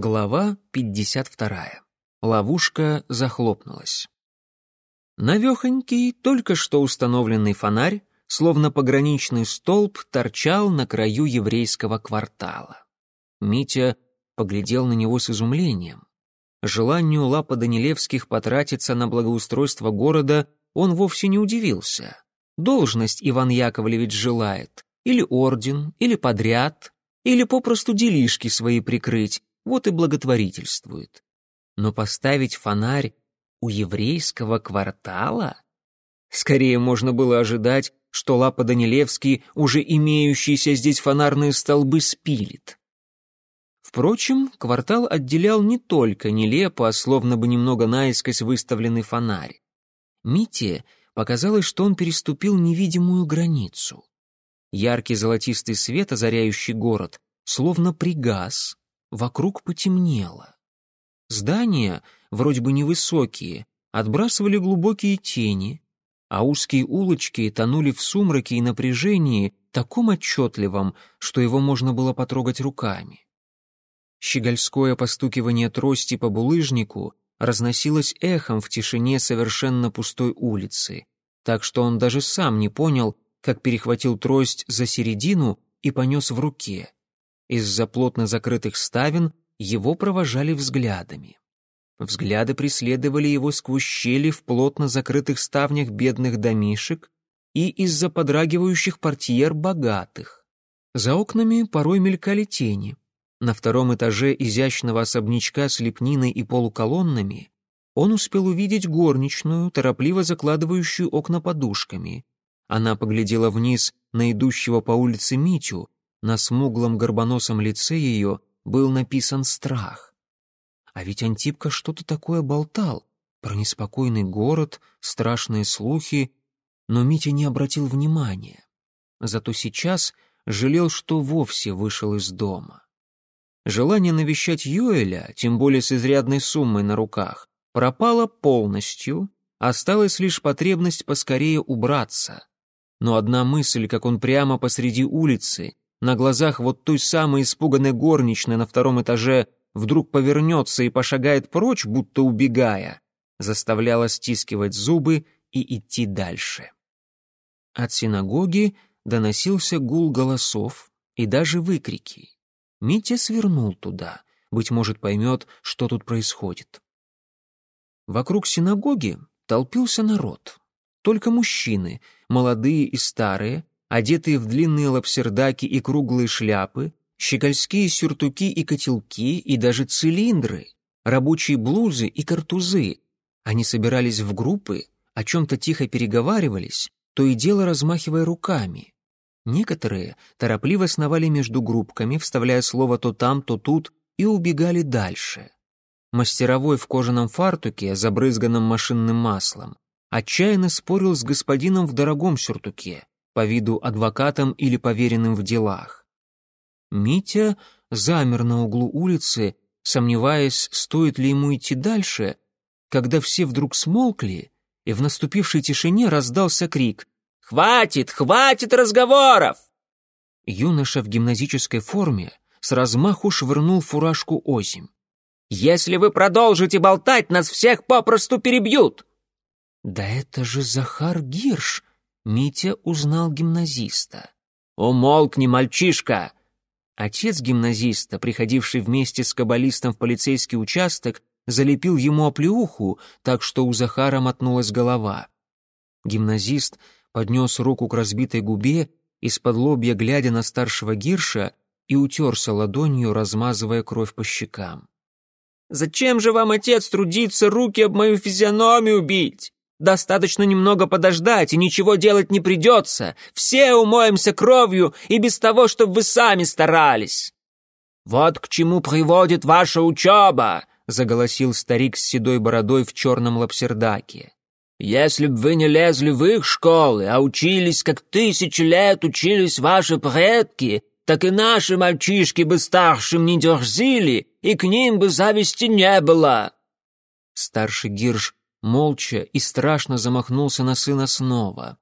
Глава 52. Ловушка захлопнулась. Навехонький, только что установленный фонарь, словно пограничный столб, торчал на краю еврейского квартала. Митя поглядел на него с изумлением. Желанию Лапа Данилевских потратиться на благоустройство города он вовсе не удивился. Должность Иван Яковлевич желает, или орден, или подряд, или попросту делишки свои прикрыть, вот и благотворительствует. Но поставить фонарь у еврейского квартала? Скорее можно было ожидать, что Лапа Данилевский уже имеющиеся здесь фонарные столбы спилит. Впрочем, квартал отделял не только нелепо, а словно бы немного наискось выставленный фонарь. Мите показалось, что он переступил невидимую границу. Яркий золотистый свет, озаряющий город, словно пригас, вокруг потемнело. Здания, вроде бы невысокие, отбрасывали глубокие тени, а узкие улочки тонули в сумраке и напряжении, таком отчетливом, что его можно было потрогать руками. Щегольское постукивание трости по булыжнику разносилось эхом в тишине совершенно пустой улицы, так что он даже сам не понял, как перехватил трость за середину и понес в руке. Из-за плотно закрытых ставен его провожали взглядами. Взгляды преследовали его сквозь щели в плотно закрытых ставнях бедных домишек и из-за подрагивающих портьер богатых. За окнами порой мелькали тени. На втором этаже изящного особнячка с лепниной и полуколоннами он успел увидеть горничную, торопливо закладывающую окна подушками. Она поглядела вниз на идущего по улице Митю на смуглом горбоносом лице ее был написан страх. А ведь Антипка что-то такое болтал про неспокойный город, страшные слухи, но Митя не обратил внимания. Зато сейчас жалел, что вовсе вышел из дома. Желание навещать Юэля, тем более с изрядной суммой на руках, пропало полностью, осталась лишь потребность поскорее убраться. Но одна мысль, как он прямо посреди улицы, на глазах вот той самой испуганной горничной на втором этаже вдруг повернется и пошагает прочь, будто убегая, заставляла стискивать зубы и идти дальше. От синагоги доносился гул голосов и даже выкрики. Митя свернул туда, быть может, поймет, что тут происходит. Вокруг синагоги толпился народ. Только мужчины, молодые и старые, одетые в длинные лапсердаки и круглые шляпы, щегольские сюртуки и котелки и даже цилиндры, рабочие блузы и картузы. Они собирались в группы, о чем-то тихо переговаривались, то и дело размахивая руками. Некоторые торопливо сновали между группками, вставляя слово то там, то тут, и убегали дальше. Мастеровой в кожаном фартуке, забрызганном машинным маслом, отчаянно спорил с господином в дорогом сюртуке, по виду адвокатом или поверенным в делах. Митя замер на углу улицы, сомневаясь, стоит ли ему идти дальше, когда все вдруг смолкли, и в наступившей тишине раздался крик «Хватит, хватит разговоров!» Юноша в гимназической форме с размаху швырнул фуражку озимь. «Если вы продолжите болтать, нас всех попросту перебьют!» «Да это же Захар Гирш!» Митя узнал гимназиста. «Умолкни, мальчишка!» Отец гимназиста, приходивший вместе с каббалистом в полицейский участок, залепил ему оплеуху, так что у Захара мотнулась голова. Гимназист поднес руку к разбитой губе, из-под лобья глядя на старшего Гирша, и утерся ладонью, размазывая кровь по щекам. «Зачем же вам, отец, трудиться руки об мою физиономию бить? Достаточно немного подождать, и ничего делать не придется. Все умоемся кровью и без того, чтобы вы сами старались». «Вот к чему приводит ваша учеба», — заголосил старик с седой бородой в черном лапсердаке. «Если б вы не лезли в их школы, а учились, как тысячи лет учились ваши предки, так и наши мальчишки бы старшим не дерзили, и к ним бы зависти не было». Старший Гирш молча и страшно замахнулся на сына снова.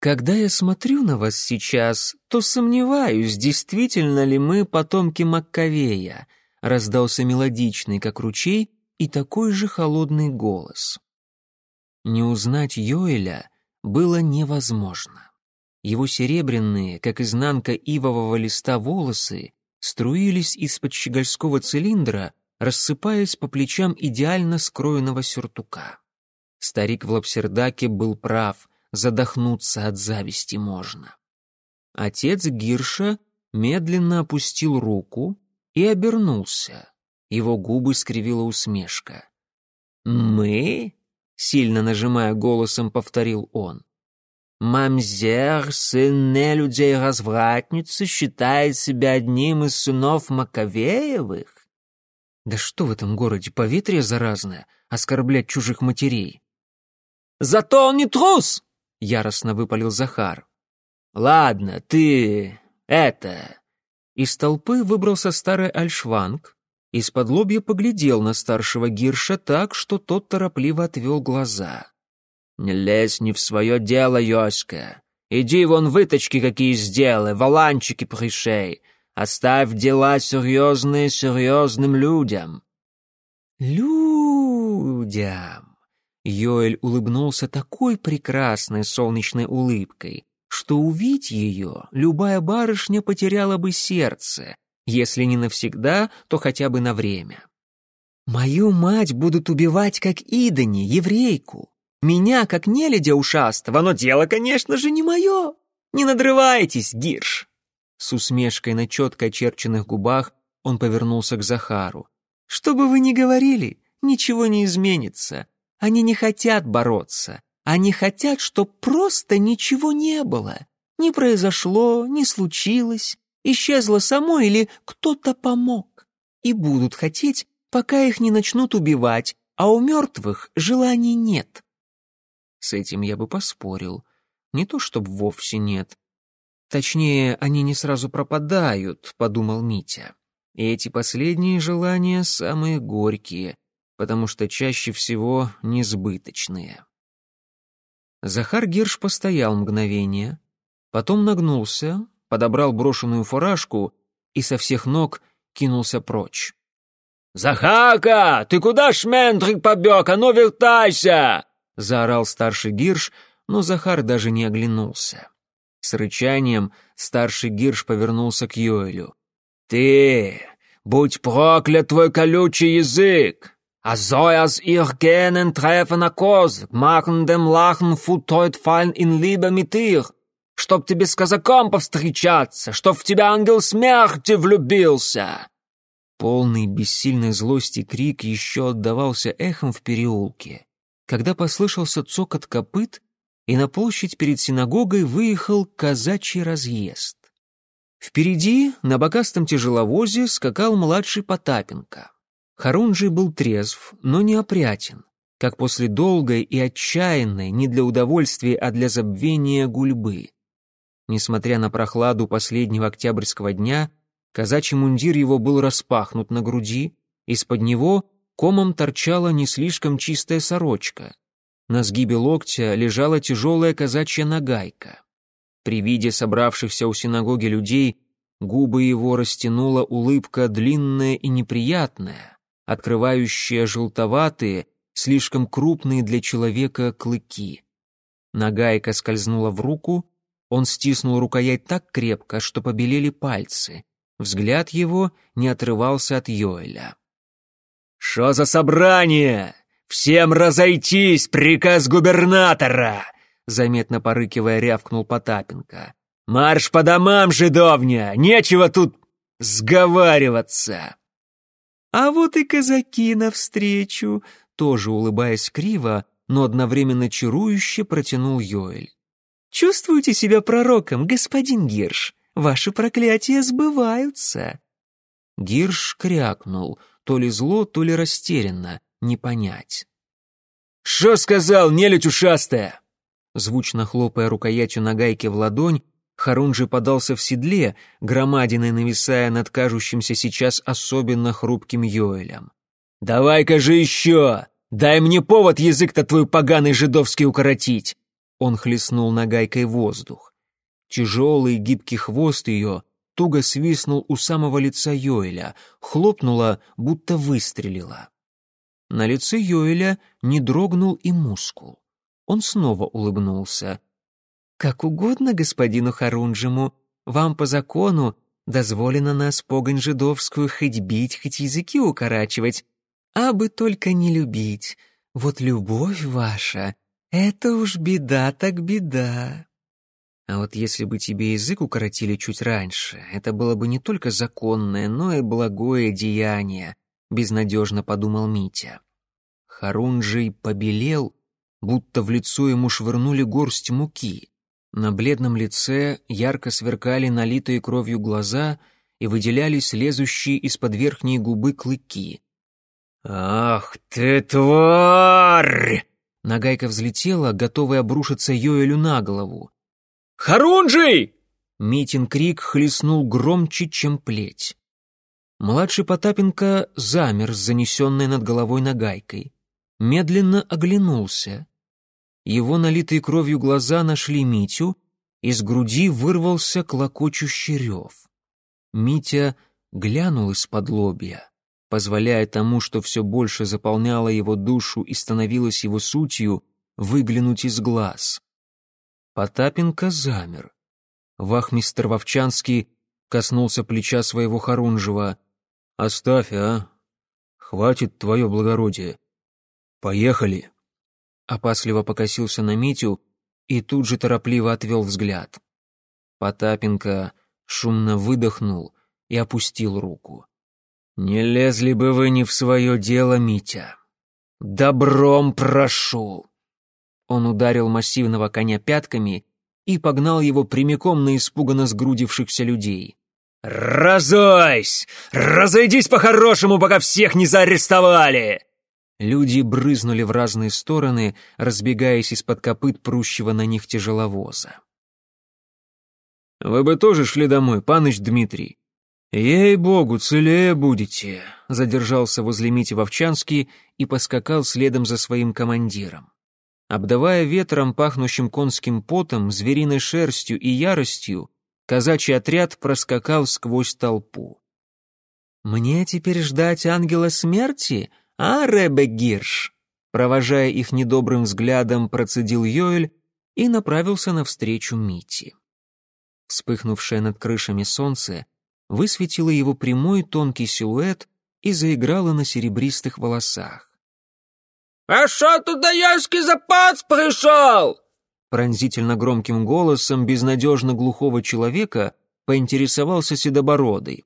«Когда я смотрю на вас сейчас, то сомневаюсь, действительно ли мы потомки Маккавея», раздался мелодичный, как ручей, и такой же холодный голос. Не узнать Йоэля было невозможно. Его серебряные, как изнанка ивового листа, волосы струились из-под щегольского цилиндра, рассыпаясь по плечам идеально скроенного сюртука. Старик в лапсердаке был прав, задохнуться от зависти можно. Отец Гирша медленно опустил руку и обернулся. Его губы скривила усмешка. «Мы?» — сильно нажимая голосом, повторил он. «Мамзер, сын нелюдей-развратницы, считает себя одним из сынов Маковеевых?» «Да что в этом городе, поветрие заразное, оскорблять чужих матерей?» «Зато он не трус!» — яростно выпалил Захар. «Ладно, ты... это...» Из толпы выбрался старый альшванг, из-под лобья поглядел на старшего Гирша так, что тот торопливо отвел глаза. «Не лезь не в свое дело, Йоська. Иди вон выточки какие сделай, валанчики пришей. Оставь дела серьезные серьезным людям». «Людям!» Йоэль улыбнулся такой прекрасной солнечной улыбкой, что увидеть ее любая барышня потеряла бы сердце, если не навсегда, то хотя бы на время. «Мою мать будут убивать как Идани, еврейку. Меня, как нелюдя ушастого, но дело, конечно же, не мое. Не надрывайтесь, Гирш!» С усмешкой на четко очерченных губах он повернулся к Захару. «Что бы вы ни говорили, ничего не изменится. Они не хотят бороться. Они хотят, чтобы просто ничего не было. Не произошло, не случилось, исчезло само или кто-то помог. И будут хотеть, пока их не начнут убивать, а у мертвых желаний нет. С этим я бы поспорил. Не то чтобы вовсе нет. Точнее, они не сразу пропадают, подумал Митя. И эти последние желания самые горькие — потому что чаще всего несбыточные. Захар Гирш постоял мгновение, потом нагнулся, подобрал брошенную фуражку и со всех ног кинулся прочь. «Захака, ты куда шмендрик побег? А ну вертайся!» — заорал старший Гирш, но Захар даже не оглянулся. С рычанием старший Гирш повернулся к Йоэлю. «Ты, будь проклят твой колючий язык! А soll aus ihr gähnen treffen Kos, machen dem Lachen футоид in Liebe mit dir, чтоб тебе с казаком повстречаться, чтоб в тебя ангел смерти влюбился!» Полный бессильной злости крик еще отдавался эхом в переулке, когда послышался цокот копыт, и на площадь перед синагогой выехал казачий разъезд. Впереди, на бокастом тяжеловозе, скакал младший Потапенко. Харунжий был трезв, но не опрятен, как после долгой и отчаянной, не для удовольствия, а для забвения гульбы. Несмотря на прохладу последнего октябрьского дня, казачий мундир его был распахнут на груди, из-под него комом торчала не слишком чистая сорочка. На сгибе локтя лежала тяжелая казачья нагайка. При виде собравшихся у синагоги людей губы его растянула улыбка длинная и неприятная, открывающая желтоватые, слишком крупные для человека клыки. Нагайка скользнула в руку, он стиснул рукоять так крепко, что побелели пальцы. Взгляд его не отрывался от Йоэля. «Что за собрание? Всем разойтись! Приказ губернатора!» Заметно порыкивая, рявкнул Потапенко. «Марш по домам, жидовня! Нечего тут сговариваться!» А вот и казаки навстречу, тоже улыбаясь криво, но одновременно чарующе протянул Йоэль. Чувствуете себя пророком, господин Гирш? Ваши проклятия сбываются. Гирш крякнул, то ли зло, то ли растерянно, не понять. «Что сказал, нелюдь ушастая?» Звучно хлопая рукоятью на гайке в ладонь, Харунжи подался в седле, громадиной нависая над кажущимся сейчас особенно хрупким Йоэлем. «Давай-ка же еще! Дай мне повод язык-то твой поганый жидовский укоротить!» Он хлестнул нагайкой воздух. Тяжелый гибкий хвост ее туго свистнул у самого лица Йоэля, хлопнула, будто выстрелила. На лице Йоэля не дрогнул и мускул. Он снова улыбнулся. «Как угодно господину Харунжему, вам по закону дозволено нас погонь жидовскую хоть бить, хоть языки укорачивать, а бы только не любить. Вот любовь ваша — это уж беда так беда». А вот если бы тебе язык укоротили чуть раньше, это было бы не только законное, но и благое деяние, безнадежно подумал Митя. Харунжий побелел, будто в лицо ему швырнули горсть муки. На бледном лице ярко сверкали налитые кровью глаза и выделялись лезущие из-под верхней губы клыки. «Ах ты, тварь!» Нагайка взлетела, готовая обрушиться Йоэлю на голову. «Харунжий!» Митин крик хлестнул громче, чем плеть. Младший Потапенко замер с занесенной над головой нагайкой. Медленно оглянулся. Его налитые кровью глаза нашли Митю, из груди вырвался клокочущий рев. Митя глянул из-под лобья, позволяя тому, что все больше заполняло его душу и становилось его сутью, выглянуть из глаз. Потапенко замер. Вахмистр Вовчанский коснулся плеча своего Харунжева. «Оставь, а! Хватит твое благородие! Поехали!» Опасливо покосился на Митю и тут же торопливо отвел взгляд. Потапенко шумно выдохнул и опустил руку. «Не лезли бы вы не в свое дело, Митя! Добром прошу!» Он ударил массивного коня пятками и погнал его прямиком на испуганно сгрудившихся людей. «Разойсь! Разойдись по-хорошему, пока всех не заарестовали!» Люди брызнули в разные стороны, разбегаясь из-под копыт прущего на них тяжеловоза. «Вы бы тоже шли домой, паныч Дмитрий?» «Ей-богу, целее будете», — задержался возле Мити Вовчанский и поскакал следом за своим командиром. Обдавая ветром, пахнущим конским потом, звериной шерстью и яростью, казачий отряд проскакал сквозь толпу. «Мне теперь ждать ангела смерти, а, Ребе Гирш?» Провожая их недобрым взглядом, процедил Йоэль и направился навстречу Мити. Вспыхнувшее над крышами солнце высветило его прямой тонкий силуэт и заиграло на серебристых волосах. «А что туда яський запас пришел?» Пронзительно громким голосом безнадежно глухого человека поинтересовался Седобородый.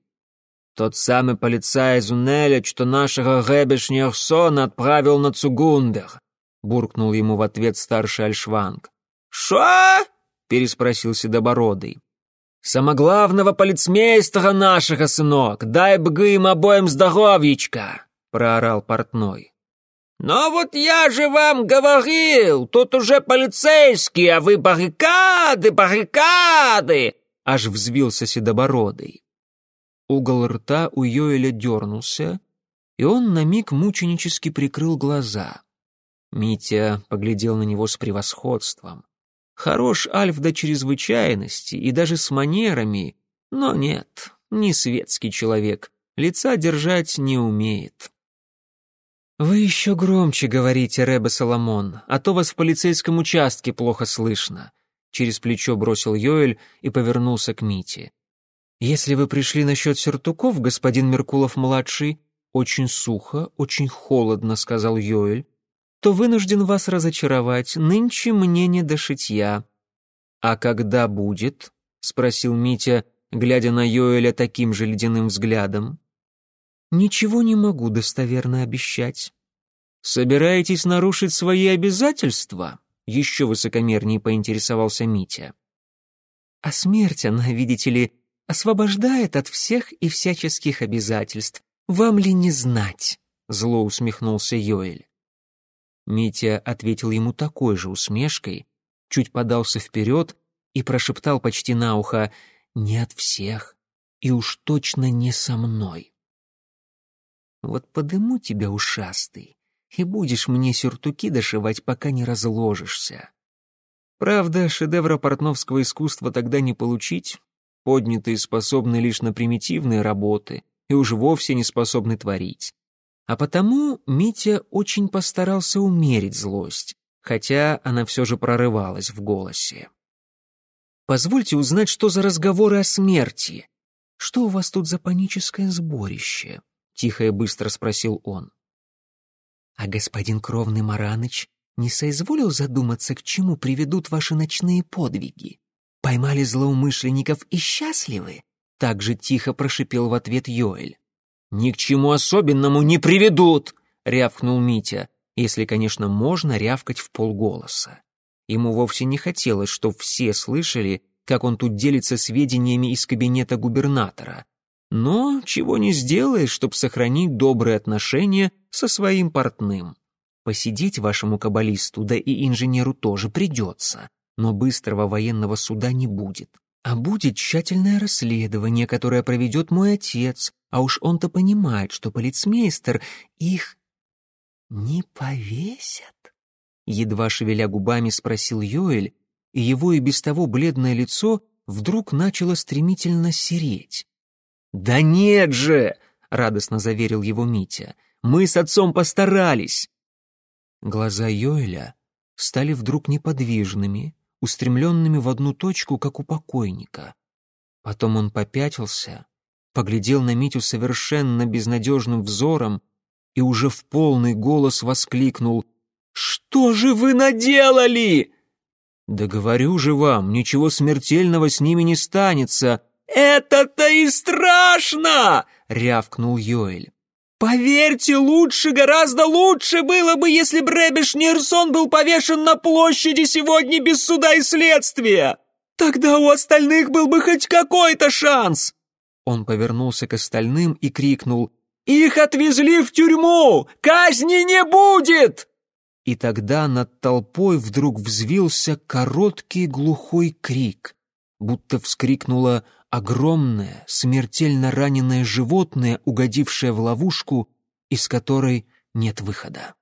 «Тот самый полицай из Унеля, что нашего Гебешнерсона отправил на Цугундер», буркнул ему в ответ старший Альшванг. «Шо?» — переспросил Седобородый. «Самоглавного полицмейстера нашего, сынок, дай бы им обоим здоровьечка!» — проорал портной. «Но вот я же вам говорил, тут уже полицейские, а вы баррикады, баррикады!» Аж взвился седобородый. Угол рта у Йоэля дернулся, и он на миг мученически прикрыл глаза. Митя поглядел на него с превосходством. Хорош Альф до чрезвычайности и даже с манерами, но нет, не светский человек, лица держать не умеет. «Вы еще громче говорите, Рэбе Соломон, а то вас в полицейском участке плохо слышно», через плечо бросил Йоэль и повернулся к Мите. «Если вы пришли насчет сюртуков, господин Меркулов-младший, очень сухо, очень холодно», — сказал Йоэль, то вынужден вас разочаровать, нынче мне не до шитья». «А когда будет?» — спросил Митя, глядя на Йоэля таким же ледяным взглядом. «Ничего не могу достоверно обещать». «Собираетесь нарушить свои обязательства?» — еще высокомернее поинтересовался Митя. «А смерть, она, видите ли, освобождает от всех и всяческих обязательств. Вам ли не знать?» — зло усмехнулся Йоэль. Митя ответил ему такой же усмешкой, чуть подался вперед и прошептал почти на ухо «Не от всех, и уж точно не со мной». Вот подыму тебя, ушастый, и будешь мне сюртуки дошивать, пока не разложишься. Правда, шедевра портновского искусства тогда не получить, поднятые способны лишь на примитивные работы и уж вовсе не способны творить. А потому Митя очень постарался умерить злость, хотя она все же прорывалась в голосе. «Позвольте узнать, что за разговоры о смерти. Что у вас тут за паническое сборище?» — тихо и быстро спросил он. «А господин Кровный Мараныч не соизволил задуматься, к чему приведут ваши ночные подвиги? Поймали злоумышленников и счастливы?» Так же тихо прошипел в ответ Йоэль. «Ни к чему особенному не приведут!» — рявкнул Митя, если, конечно, можно рявкать в полголоса. Ему вовсе не хотелось, чтобы все слышали, как он тут делится сведениями из кабинета губернатора. Но чего не сделаешь, чтобы сохранить добрые отношения со своим портным. Посидеть вашему каббалисту, да и инженеру тоже придется, но быстрого военного суда не будет. А будет тщательное расследование, которое проведет мой отец, а уж он-то понимает, что полицмейстер их не повесят. Едва шевеля губами спросил Йоэль, и его и без того бледное лицо вдруг начало стремительно сереть. «Да нет же!» — радостно заверил его Митя. «Мы с отцом постарались!» Глаза Йоэля стали вдруг неподвижными, устремленными в одну точку, как у покойника. Потом он попятился, поглядел на Митю совершенно безнадежным взором и уже в полный голос воскликнул «Что же вы наделали?» «Да говорю же вам, ничего смертельного с ними не станется». «Это-то и страшно!» — рявкнул Йоэль. Поверьте, лучше, гораздо лучше было бы, если бы Рэбиш Нирсон был повешен на площади сегодня без суда и следствия. Тогда у остальных был бы хоть какой-то шанс. Он повернулся к остальным и крикнул «Их отвезли в тюрьму! Казни не будет!» И тогда над толпой вдруг взвился короткий глухой крик, будто вскрикнула огромное, смертельно раненое животное, угодившее в ловушку, из которой нет выхода.